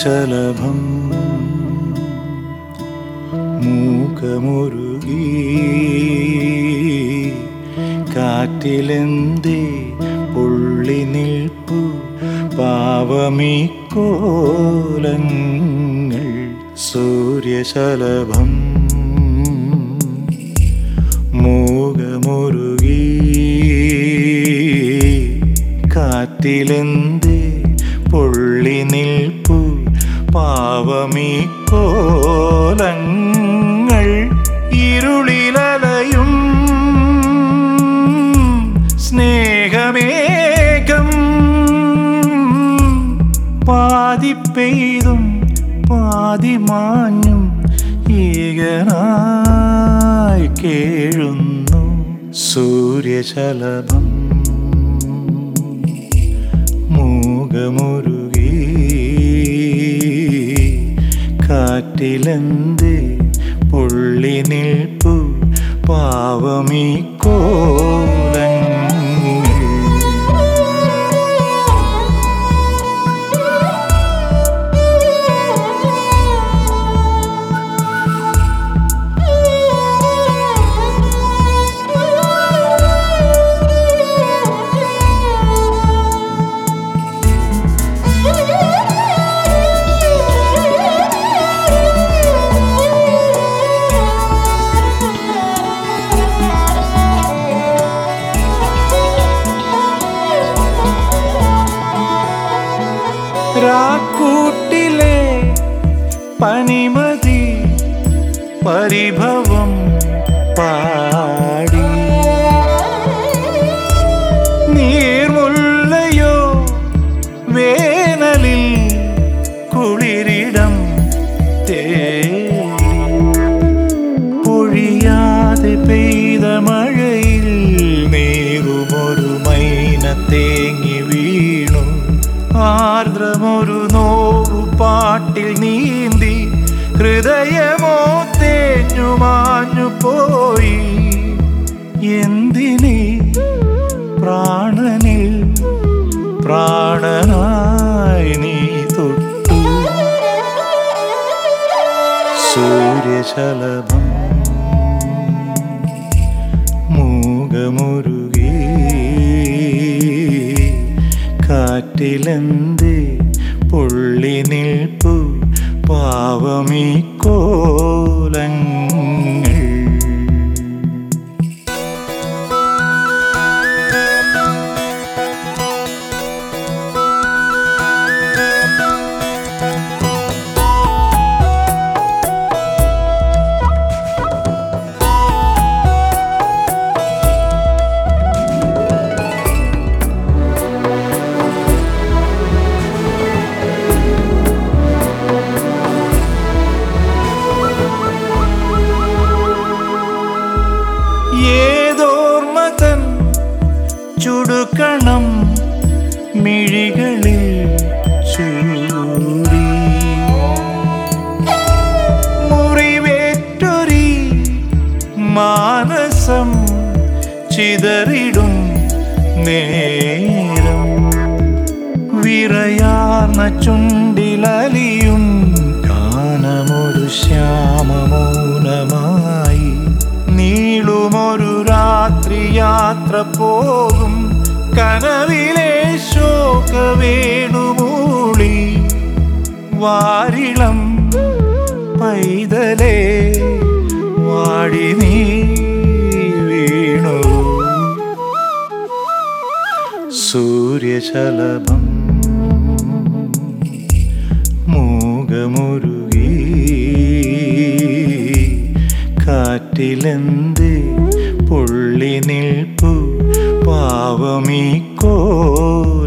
സൂര്യശലഭം മൂക്കമുരുകി കാറ്റിലെന്തേ പുള്ളി നിൽപ്പു പാവമീ കോലങ്ങൾ സൂര്യശലഭം. മൂകമുരുകി കോലങ്ങൾ ഇരുളിലലയും സ്നേഹമേകം പാതി പെയ്തും പാതി മാഞ്ഞും ഏകനായി കേഴുന്നു സൂര്യശലഭം. മൂകമുരുകി കാറ്റിലെന്ത് പുള്ളി നിൽപ്പു പാവമീ കോലങ്ങൾ कूटले पनिमधि परिभवम् ഹൃദയമോ തേഞ്ഞു മാഞ്ഞു പോയി എന്തിനി പ്രാണനിൽ പ്രാണനായി നീ തൊട്ടു? സൂര്യശലഭം മൂകമുരുകി. കാറ്റിലെന്ത് പുള്ളി നിൽപ്പു? പാവമീ കോലങ്ങൾ. ഏതോർമതൻ ചുടുക്കണം മിഴികളിൽ ചൂടി മുറിവേറ്റൊരി മാനസം ചിതറിടും നേരം. വിറയാർന്ന ചുണ്ടിലലിയും കാനമൊരു ശ്യാമമൗനമായി വാരിളം പൈതലേ വാടി നീ വീണു. സൂര്യശലഭം മൂകമുരുകി കാറ്റിലെന്ത് പുള്ളി നിൽപ്പു പാവമീ കോലങ്ങൾ